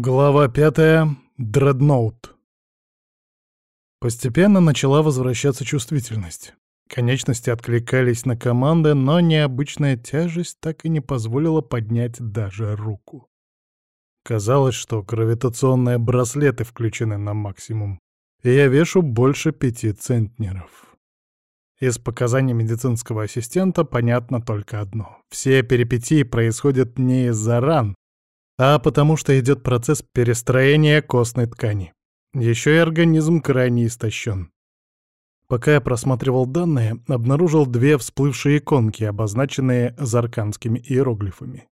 Глава пятая. Дредноут. Постепенно начала возвращаться чувствительность. Конечности откликались на команды, но необычная тяжесть так и не позволила поднять даже руку. Казалось, что гравитационные браслеты включены на максимум, и я вешу больше пяти центнеров. Из показаний медицинского ассистента понятно только одно. Все перипетии происходят не из-за ран, а потому что идет процесс перестроения костной ткани. Еще и организм крайне истощен. Пока я просматривал данные, обнаружил две всплывшие иконки, обозначенные зарканскими иероглифами.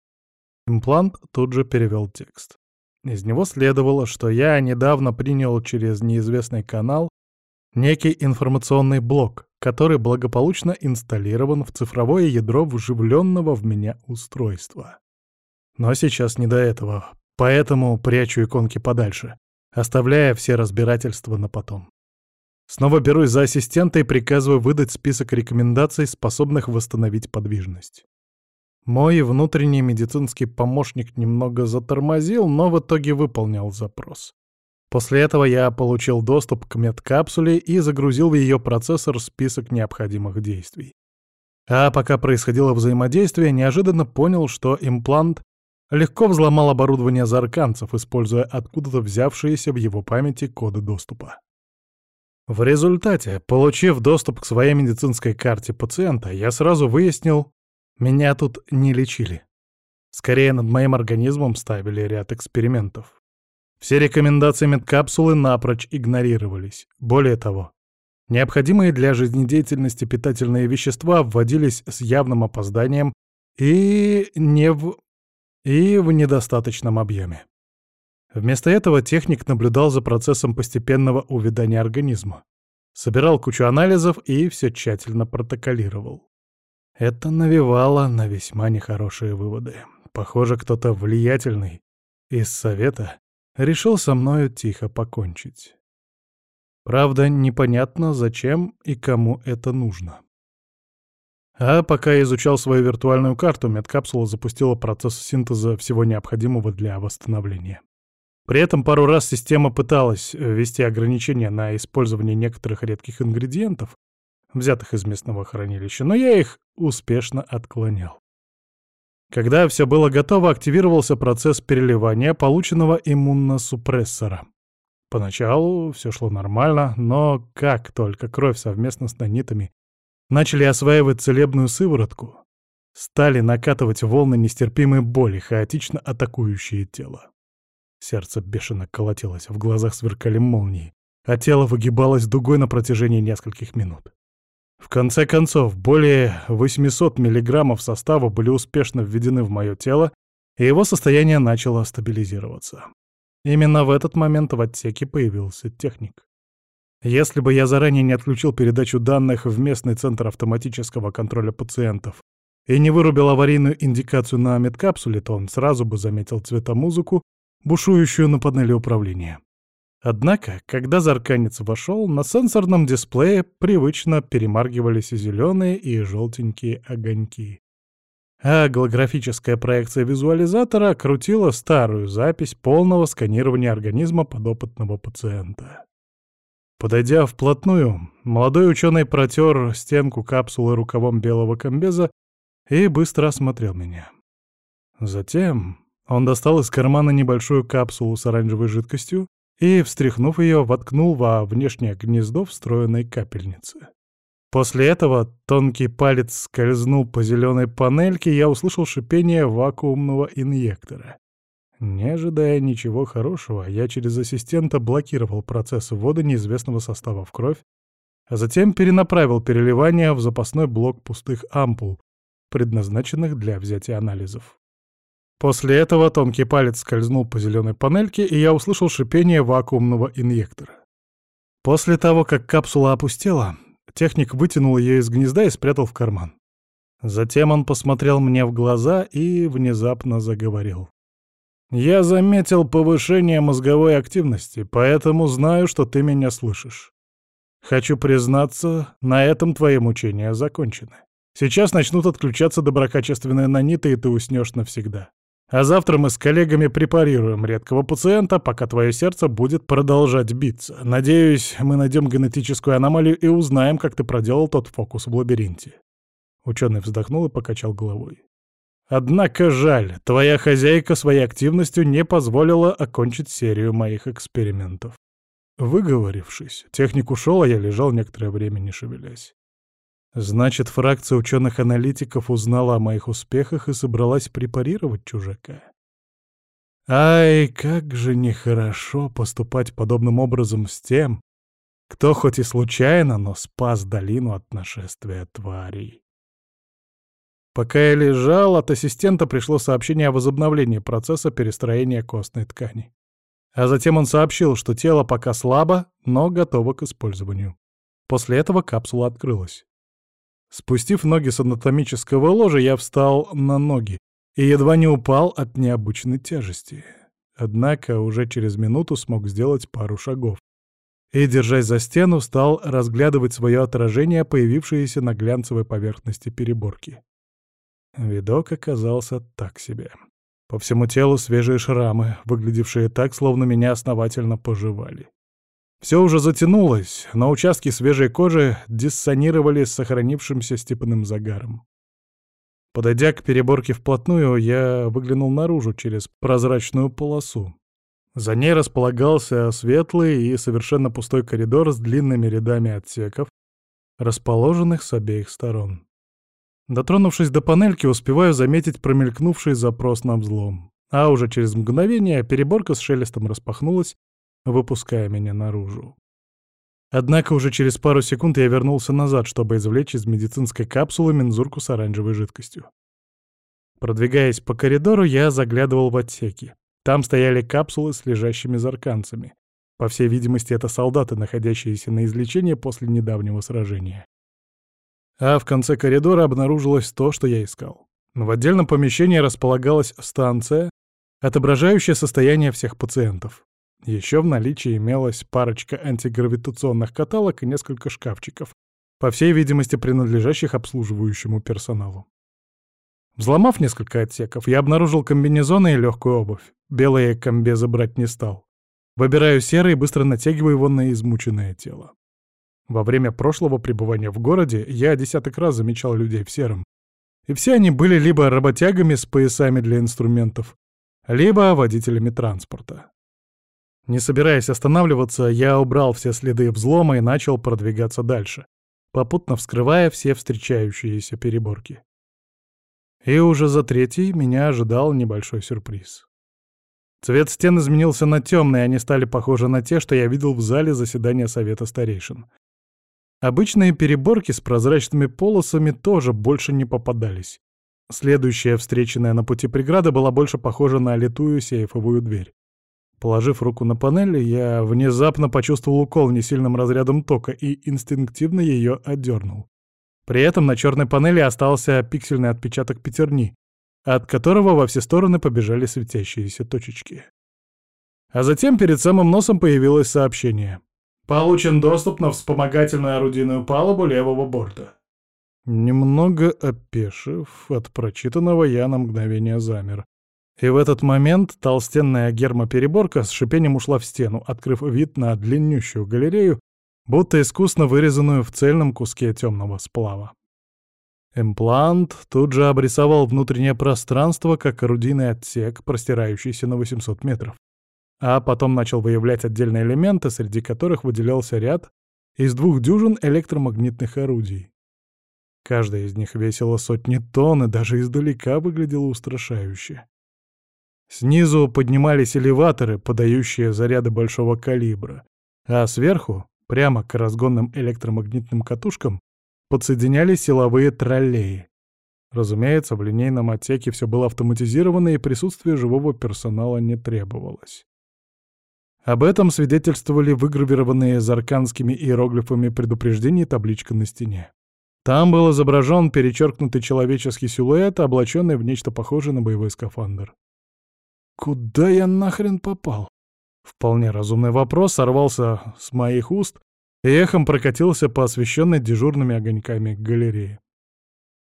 Имплант тут же перевел текст. Из него следовало, что я недавно принял через неизвестный канал некий информационный блок, который благополучно инсталлирован в цифровое ядро вживленного в меня устройства. Но сейчас не до этого, поэтому прячу иконки подальше, оставляя все разбирательства на потом. Снова берусь за ассистента и приказываю выдать список рекомендаций, способных восстановить подвижность. Мой внутренний медицинский помощник немного затормозил, но в итоге выполнил запрос. После этого я получил доступ к медкапсуле и загрузил в ее процессор список необходимых действий. А пока происходило взаимодействие, неожиданно понял, что имплант легко взломал оборудование зарканцев, используя откуда-то взявшиеся в его памяти коды доступа. В результате, получив доступ к своей медицинской карте пациента, я сразу выяснил, меня тут не лечили. Скорее, над моим организмом ставили ряд экспериментов. Все рекомендации медкапсулы напрочь игнорировались. Более того, необходимые для жизнедеятельности питательные вещества вводились с явным опозданием и не в и в недостаточном объеме. Вместо этого техник наблюдал за процессом постепенного увядания организма, собирал кучу анализов и все тщательно протоколировал. Это навевало на весьма нехорошие выводы. Похоже, кто-то влиятельный из совета решил со мною тихо покончить. Правда, непонятно, зачем и кому это нужно. А пока я изучал свою виртуальную карту, медкапсула запустила процесс синтеза всего необходимого для восстановления. При этом пару раз система пыталась ввести ограничения на использование некоторых редких ингредиентов, взятых из местного хранилища, но я их успешно отклонял. Когда все было готово, активировался процесс переливания полученного иммуносупрессора. Поначалу все шло нормально, но как только кровь совместно с нанитами начали осваивать целебную сыворотку, стали накатывать волны нестерпимой боли, хаотично атакующие тело. Сердце бешено колотилось, в глазах сверкали молнии, а тело выгибалось дугой на протяжении нескольких минут. В конце концов, более 800 миллиграммов состава были успешно введены в мое тело, и его состояние начало стабилизироваться. Именно в этот момент в отсеке появился техник. Если бы я заранее не отключил передачу данных в местный центр автоматического контроля пациентов и не вырубил аварийную индикацию на медкапсуле, то он сразу бы заметил цветомузыку, бушующую на панели управления. Однако, когда зарканец вошел, на сенсорном дисплее привычно перемаргивались зеленые и желтенькие огоньки. А голографическая проекция визуализатора крутила старую запись полного сканирования организма подопытного пациента. Подойдя вплотную, молодой ученый протер стенку капсулы рукавом белого комбеза и быстро осмотрел меня. Затем он достал из кармана небольшую капсулу с оранжевой жидкостью и, встряхнув ее, воткнул во внешнее гнездо встроенной капельницы. После этого тонкий палец скользнул по зеленой панельке, и я услышал шипение вакуумного инъектора. Не ожидая ничего хорошего, я через ассистента блокировал процесс ввода неизвестного состава в кровь, а затем перенаправил переливание в запасной блок пустых ампул, предназначенных для взятия анализов. После этого тонкий палец скользнул по зеленой панельке, и я услышал шипение вакуумного инъектора. После того, как капсула опустела, техник вытянул ее из гнезда и спрятал в карман. Затем он посмотрел мне в глаза и внезапно заговорил. Я заметил повышение мозговой активности, поэтому знаю, что ты меня слышишь. Хочу признаться, на этом твои мучения закончены. Сейчас начнут отключаться доброкачественные наниты, и ты уснешь навсегда. А завтра мы с коллегами препарируем редкого пациента, пока твое сердце будет продолжать биться. Надеюсь, мы найдем генетическую аномалию и узнаем, как ты проделал тот фокус в лабиринте». Ученый вздохнул и покачал головой. «Однако жаль, твоя хозяйка своей активностью не позволила окончить серию моих экспериментов». Выговорившись, техник ушел, а я лежал некоторое время не шевелясь. Значит, фракция ученых-аналитиков узнала о моих успехах и собралась препарировать чужака. Ай, как же нехорошо поступать подобным образом с тем, кто хоть и случайно, но спас долину от нашествия тварей. Пока я лежал, от ассистента пришло сообщение о возобновлении процесса перестроения костной ткани. А затем он сообщил, что тело пока слабо, но готово к использованию. После этого капсула открылась. Спустив ноги с анатомического ложа, я встал на ноги и едва не упал от необычной тяжести. Однако уже через минуту смог сделать пару шагов. И, держась за стену, стал разглядывать свое отражение, появившееся на глянцевой поверхности переборки. Видок оказался так себе. По всему телу свежие шрамы, выглядевшие так, словно меня основательно пожевали. Все уже затянулось, но участки свежей кожи диссонировали с сохранившимся степным загаром. Подойдя к переборке вплотную, я выглянул наружу через прозрачную полосу. За ней располагался светлый и совершенно пустой коридор с длинными рядами отсеков, расположенных с обеих сторон. Дотронувшись до панельки, успеваю заметить промелькнувший запрос на взлом. А уже через мгновение переборка с шелестом распахнулась, выпуская меня наружу. Однако уже через пару секунд я вернулся назад, чтобы извлечь из медицинской капсулы мензурку с оранжевой жидкостью. Продвигаясь по коридору, я заглядывал в отсеки. Там стояли капсулы с лежащими зарканцами. По всей видимости, это солдаты, находящиеся на излечении после недавнего сражения. А в конце коридора обнаружилось то, что я искал. В отдельном помещении располагалась станция, отображающая состояние всех пациентов. Еще в наличии имелась парочка антигравитационных каталог и несколько шкафчиков, по всей видимости принадлежащих обслуживающему персоналу. Взломав несколько отсеков, я обнаружил комбинезоны и легкую обувь. Белые комбезы брать не стал. Выбираю серый и быстро натягиваю его на измученное тело. Во время прошлого пребывания в городе я десяток раз замечал людей в сером. И все они были либо работягами с поясами для инструментов, либо водителями транспорта. Не собираясь останавливаться, я убрал все следы взлома и начал продвигаться дальше, попутно вскрывая все встречающиеся переборки. И уже за третий меня ожидал небольшой сюрприз. Цвет стен изменился на темный, они стали похожи на те, что я видел в зале заседания Совета Старейшин. Обычные переборки с прозрачными полосами тоже больше не попадались. Следующая встреченная на пути преграда была больше похожа на литую сейфовую дверь. Положив руку на панель, я внезапно почувствовал укол несильным разрядом тока и инстинктивно ее отдернул. При этом на черной панели остался пиксельный отпечаток пятерни, от которого во все стороны побежали светящиеся точечки. А затем перед самым носом появилось сообщение. «Получен доступ на вспомогательную орудийную палубу левого борта». Немного опешив от прочитанного, я на мгновение замер. И в этот момент толстенная гермопереборка с шипением ушла в стену, открыв вид на длиннющую галерею, будто искусно вырезанную в цельном куске темного сплава. Имплант тут же обрисовал внутреннее пространство, как орудийный отсек, простирающийся на 800 метров. А потом начал выявлять отдельные элементы, среди которых выделялся ряд из двух дюжин электромагнитных орудий. Каждая из них весила сотни тонн и даже издалека выглядела устрашающе. Снизу поднимались элеваторы, подающие заряды большого калибра, а сверху, прямо к разгонным электромагнитным катушкам, подсоединялись силовые троллеи. Разумеется, в линейном отсеке все было автоматизировано, и присутствие живого персонала не требовалось. Об этом свидетельствовали выгравированные зарканскими иероглифами предупреждения табличка на стене. Там был изображен перечеркнутый человеческий силуэт, облаченный в нечто похожее на боевой скафандр. Куда я нахрен попал? Вполне разумный вопрос сорвался с моих уст и эхом прокатился по освещенной дежурными огоньками галерее.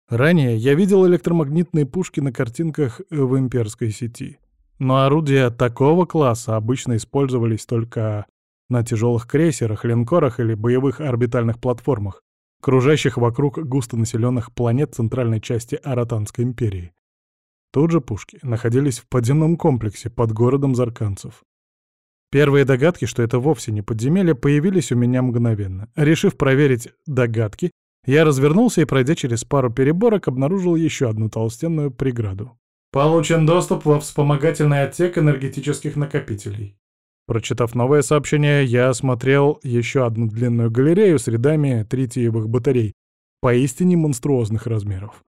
Ранее я видел электромагнитные пушки на картинках в имперской сети. Но орудия такого класса обычно использовались только на тяжелых крейсерах, линкорах или боевых орбитальных платформах, кружащих вокруг густонаселенных планет центральной части Аратанской империи. Тут же пушки находились в подземном комплексе под городом Зарканцев. Первые догадки, что это вовсе не подземелье, появились у меня мгновенно. Решив проверить догадки, я развернулся и, пройдя через пару переборок, обнаружил еще одну толстенную преграду. Получен доступ во вспомогательный отсек энергетических накопителей. Прочитав новое сообщение, я осмотрел еще одну длинную галерею с рядами тритиевых батарей, поистине монструозных размеров.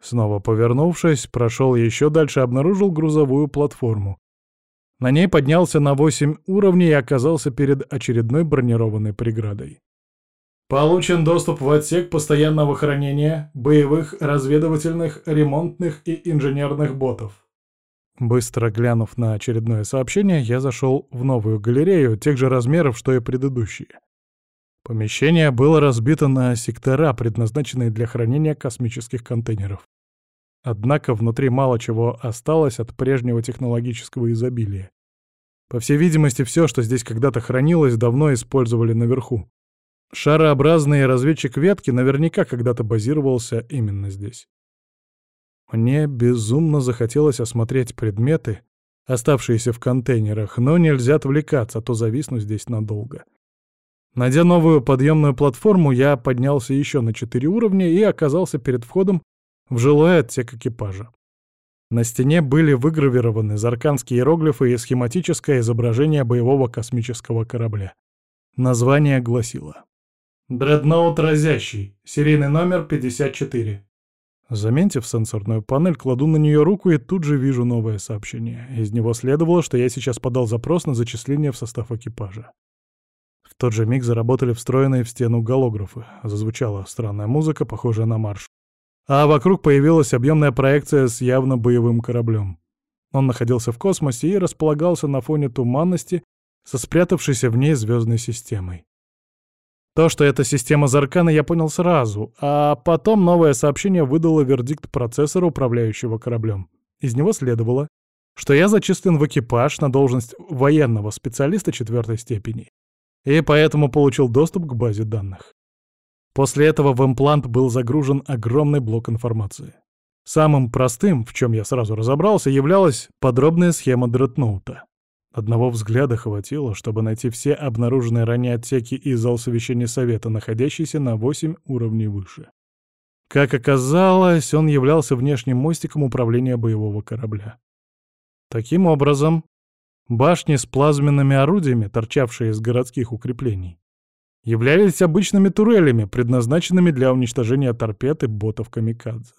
Снова повернувшись, прошел еще дальше, обнаружил грузовую платформу. На ней поднялся на 8 уровней и оказался перед очередной бронированной преградой. Получен доступ в отсек постоянного хранения боевых, разведывательных, ремонтных и инженерных ботов. Быстро глянув на очередное сообщение, я зашел в новую галерею тех же размеров, что и предыдущие. Помещение было разбито на сектора, предназначенные для хранения космических контейнеров. Однако внутри мало чего осталось от прежнего технологического изобилия. По всей видимости, все, что здесь когда-то хранилось, давно использовали наверху. Шарообразный разведчик ветки наверняка когда-то базировался именно здесь. Мне безумно захотелось осмотреть предметы, оставшиеся в контейнерах, но нельзя отвлекаться, а то зависну здесь надолго. Найдя новую подъемную платформу, я поднялся еще на четыре уровня и оказался перед входом в жилой отсек экипажа. На стене были выгравированы зарканские иероглифы и схематическое изображение боевого космического корабля. Название гласило «Дредноут разящий, серийный номер 54». Заметив сенсорную панель, кладу на нее руку и тут же вижу новое сообщение. Из него следовало, что я сейчас подал запрос на зачисление в состав экипажа. В тот же миг заработали встроенные в стену голографы. Зазвучала странная музыка, похожая на марш а вокруг появилась объемная проекция с явно боевым кораблем. Он находился в космосе и располагался на фоне туманности со спрятавшейся в ней звездной системой. То, что это система Заркана, я понял сразу, а потом новое сообщение выдало вердикт процессора, управляющего кораблем. Из него следовало, что я зачислен в экипаж на должность военного специалиста четвертой степени, и поэтому получил доступ к базе данных. После этого в имплант был загружен огромный блок информации. Самым простым, в чем я сразу разобрался, являлась подробная схема дредноута. Одного взгляда хватило, чтобы найти все обнаруженные ранее отсеки и зал совещания совета, находящиеся на 8 уровней выше. Как оказалось, он являлся внешним мостиком управления боевого корабля. Таким образом, башни с плазменными орудиями, торчавшие из городских укреплений, являлись обычными турелями, предназначенными для уничтожения торпед и ботов камикадзе.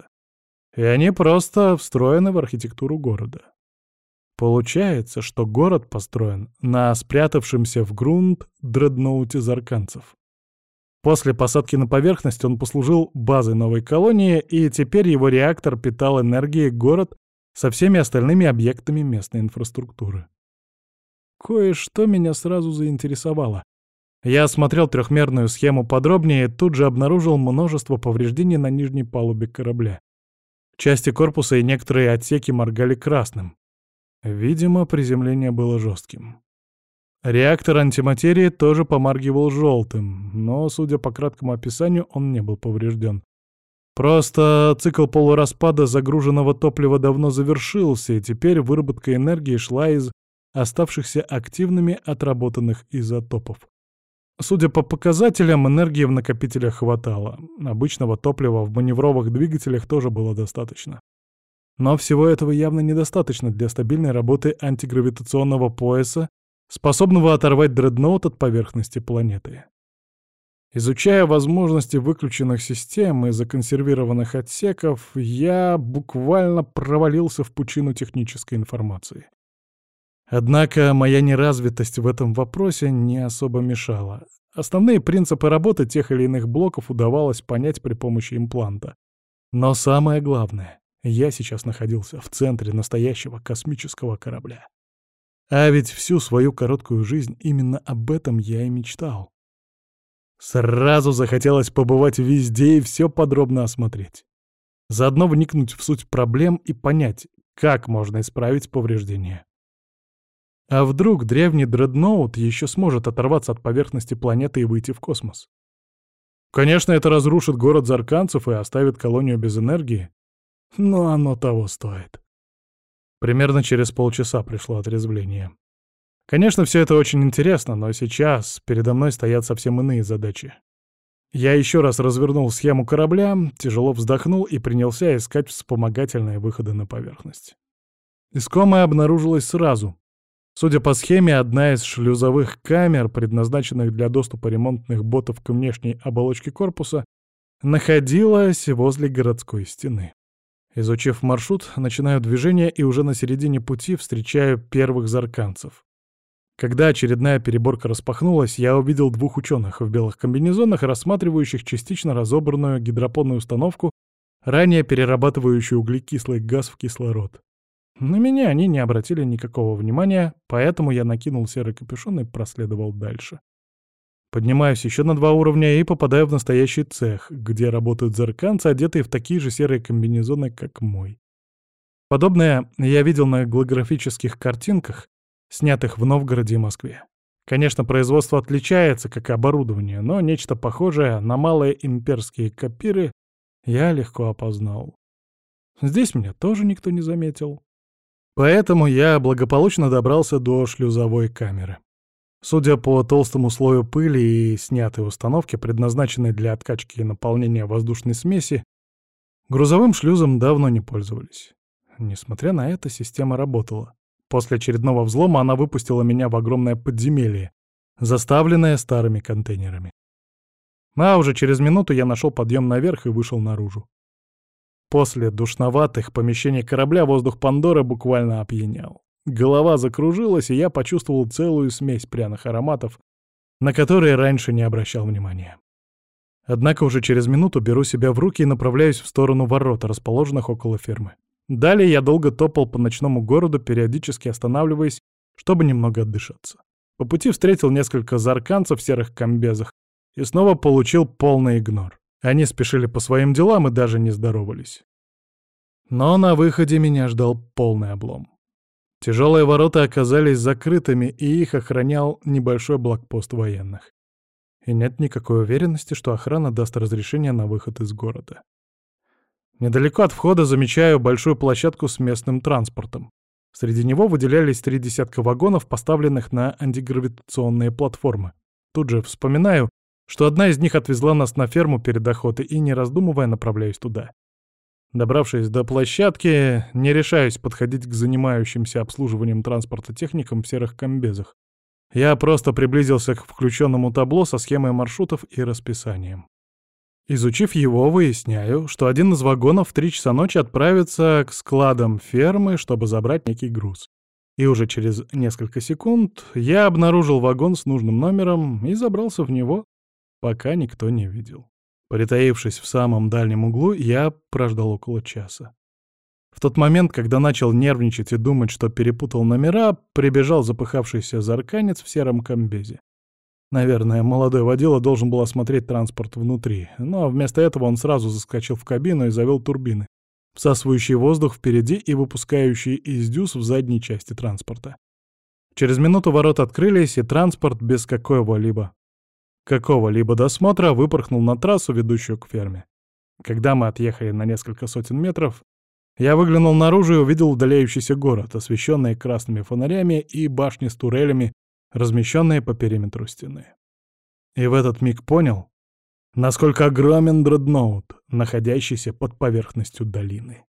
И они просто встроены в архитектуру города. Получается, что город построен на спрятавшемся в грунт дредноуте зарканцев. После посадки на поверхность он послужил базой новой колонии, и теперь его реактор питал энергией город со всеми остальными объектами местной инфраструктуры. Кое-что меня сразу заинтересовало. Я осмотрел трехмерную схему подробнее и тут же обнаружил множество повреждений на нижней палубе корабля. Части корпуса и некоторые отсеки моргали красным. Видимо, приземление было жестким. Реактор антиматерии тоже помаргивал желтым, но, судя по краткому описанию, он не был поврежден. Просто цикл полураспада загруженного топлива давно завершился, и теперь выработка энергии шла из оставшихся активными отработанных изотопов. Судя по показателям, энергии в накопителях хватало. Обычного топлива в маневровых двигателях тоже было достаточно. Но всего этого явно недостаточно для стабильной работы антигравитационного пояса, способного оторвать дредноут от поверхности планеты. Изучая возможности выключенных систем и законсервированных отсеков, я буквально провалился в пучину технической информации. Однако моя неразвитость в этом вопросе не особо мешала. Основные принципы работы тех или иных блоков удавалось понять при помощи импланта. Но самое главное, я сейчас находился в центре настоящего космического корабля. А ведь всю свою короткую жизнь именно об этом я и мечтал. Сразу захотелось побывать везде и все подробно осмотреть. Заодно вникнуть в суть проблем и понять, как можно исправить повреждения. А вдруг древний дредноут еще сможет оторваться от поверхности планеты и выйти в космос? Конечно, это разрушит город зарканцев и оставит колонию без энергии, но оно того стоит. Примерно через полчаса пришло отрезвление. Конечно, все это очень интересно, но сейчас передо мной стоят совсем иные задачи. Я еще раз развернул схему корабля, тяжело вздохнул и принялся искать вспомогательные выходы на поверхность. Искомое обнаружилось сразу. Судя по схеме, одна из шлюзовых камер, предназначенных для доступа ремонтных ботов к внешней оболочке корпуса, находилась возле городской стены. Изучив маршрут, начинаю движение и уже на середине пути встречаю первых зарканцев. Когда очередная переборка распахнулась, я увидел двух ученых в белых комбинезонах, рассматривающих частично разобранную гидропонную установку, ранее перерабатывающую углекислый газ в кислород. На меня они не обратили никакого внимания, поэтому я накинул серый капюшон и проследовал дальше. Поднимаюсь еще на два уровня и попадаю в настоящий цех, где работают зерканцы, одетые в такие же серые комбинезоны, как мой. Подобное я видел на голографических картинках, снятых в Новгороде и Москве. Конечно, производство отличается, как и оборудование, но нечто похожее на малые имперские копиры я легко опознал. Здесь меня тоже никто не заметил. Поэтому я благополучно добрался до шлюзовой камеры. Судя по толстому слою пыли и снятой установке, предназначенной для откачки и наполнения воздушной смеси, грузовым шлюзом давно не пользовались. Несмотря на это, система работала. После очередного взлома она выпустила меня в огромное подземелье, заставленное старыми контейнерами. А уже через минуту я нашел подъем наверх и вышел наружу. После душноватых помещений корабля воздух Пандоры буквально опьянял. Голова закружилась, и я почувствовал целую смесь пряных ароматов, на которые раньше не обращал внимания. Однако уже через минуту беру себя в руки и направляюсь в сторону ворот, расположенных около фермы. Далее я долго топал по ночному городу, периодически останавливаясь, чтобы немного отдышаться. По пути встретил несколько зарканцев в серых комбезах и снова получил полный игнор. Они спешили по своим делам и даже не здоровались. Но на выходе меня ждал полный облом. Тяжелые ворота оказались закрытыми, и их охранял небольшой блокпост военных. И нет никакой уверенности, что охрана даст разрешение на выход из города. Недалеко от входа замечаю большую площадку с местным транспортом. Среди него выделялись три десятка вагонов, поставленных на антигравитационные платформы. Тут же вспоминаю, что одна из них отвезла нас на ферму перед охотой и, не раздумывая, направляюсь туда. Добравшись до площадки, не решаюсь подходить к занимающимся обслуживанием транспорта техникам в серых комбезах. Я просто приблизился к включенному табло со схемой маршрутов и расписанием. Изучив его, выясняю, что один из вагонов в три часа ночи отправится к складам фермы, чтобы забрать некий груз. И уже через несколько секунд я обнаружил вагон с нужным номером и забрался в него, пока никто не видел. Притаившись в самом дальнем углу, я прождал около часа. В тот момент, когда начал нервничать и думать, что перепутал номера, прибежал запыхавшийся зарканец в сером комбезе. Наверное, молодой водила должен был осмотреть транспорт внутри, но вместо этого он сразу заскочил в кабину и завел турбины, всасывающие воздух впереди и выпускающие из дюз в задней части транспорта. Через минуту ворот открылись, и транспорт без какого-либо какого-либо досмотра выпорхнул на трассу, ведущую к ферме. Когда мы отъехали на несколько сотен метров, я выглянул наружу и увидел удаляющийся город, освещенный красными фонарями и башни с турелями, размещенные по периметру стены. И в этот миг понял, насколько огромен дредноут, находящийся под поверхностью долины.